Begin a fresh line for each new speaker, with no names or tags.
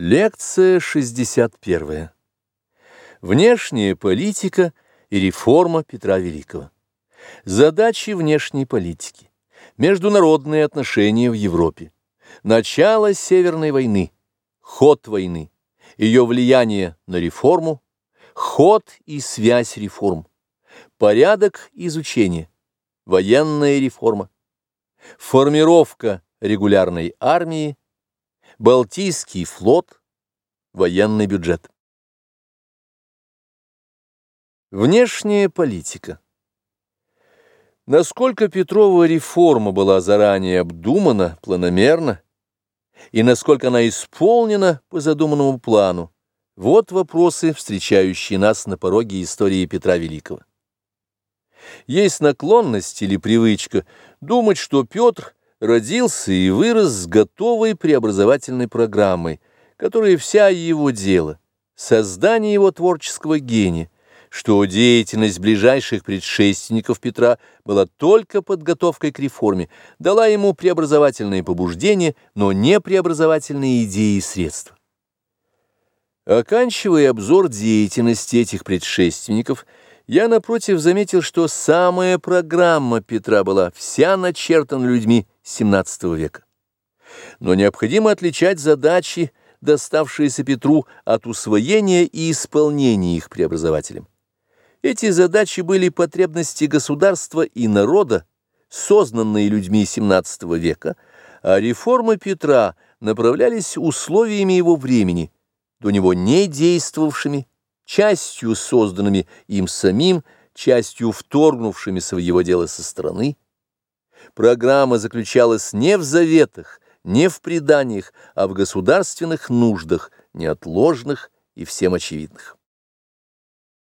Лекция 61. Внешняя политика и реформа Петра Великого. Задачи внешней политики. Международные отношения в Европе. Начало Северной войны. Ход войны. Ее влияние на реформу. Ход и связь реформ. Порядок изучения. Военная реформа. Формировка регулярной армии Балтийский флот, военный бюджет. Внешняя политика. Насколько Петрова реформа была заранее обдумана, планомерна, и насколько она исполнена по задуманному плану, вот вопросы, встречающие нас на пороге истории Петра Великого. Есть наклонность или привычка думать, что Петр – родился и вырос с готовой преобразовательной программой, которая вся его дело, создание его творческого гения, что деятельность ближайших предшественников Петра была только подготовкой к реформе, дала ему преобразовательные побуждения, но не преобразовательные идеи и средства. Оканчивая обзор деятельности этих предшественников, я, напротив, заметил, что самая программа Петра была вся начертана людьми, XVII века. Но необходимо отличать задачи, доставшиеся Петру от усвоения и исполнения их преобразователем. Эти задачи были потребности государства и народа, сознанные людьми XVII века, а реформы Петра направлялись условиями его времени, до него не действовавшими, частью созданными им самим, частью вторгнувшимися в его дело со стороны, Программа заключалась не в заветах, не в преданиях, а в государственных нуждах, неотложных и всем очевидных.